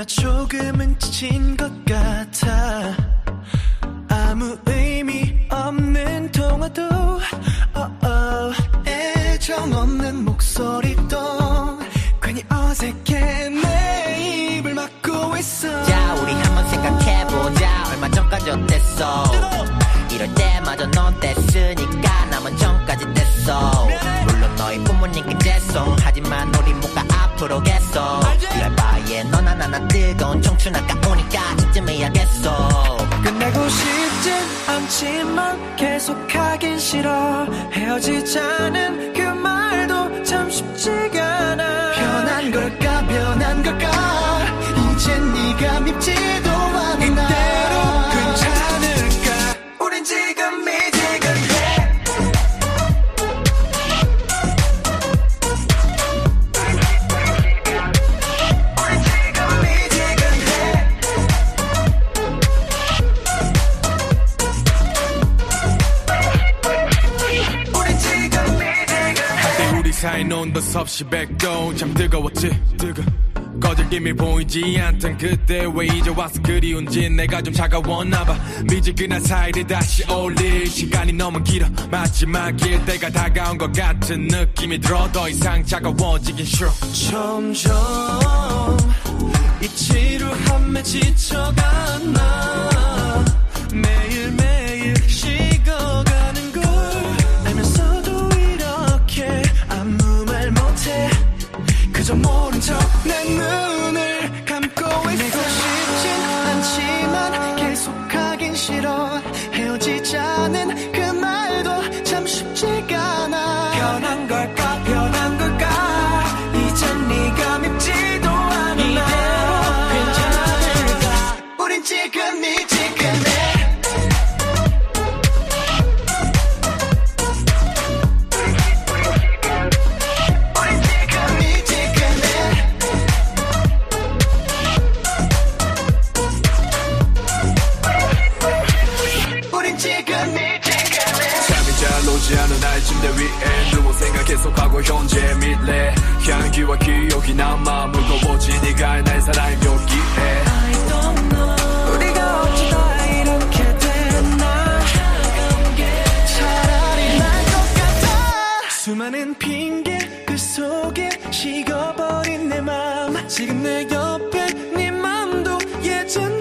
나 조금은 지친 것 같아. 아무 의미 없는 통화도 oh, oh. 애정 없는 목소리도 괜히 어색해. 내 입을 막고 있어. 자 우리 한번 생각해보자. 얼마 전까지 어땠어? 이럴 때마저 넌 뗐으니까 남은 전까지 뗐어. 물론 너희 부모님께 죄송. 하지만 우리 못가 앞으로 계속 너나 나나 뜨거운 청춘 아까우니까 이쯤해야겠어. 끝내고 싶진 않지만 계속하긴 싫어. 헤어지자는 그 말도 참 쉽지 사이 논도 섭씨 백도 참 뜨거웠지. 뜨거. 꺼질 김이 보이지 않던 그때 왜 이제 와서 그리운지 내가 좀 차가웠나봐. 미지근한 사이를 다시 올릴 시간이 너무 길어. 마지막일 때가 다가온 것 같은 느낌이 들어. 더 이상 차가워지긴 싫어. 점점 이 지루함에 지쳐가 나 척 계속하고 현재 미래. 향기와 기억이 남아 무거워지 네가 날 사랑해 묘기해 수많은 핑계 그 속에 식어버린 내 마음. 지금 내 옆에 네 맘도 예전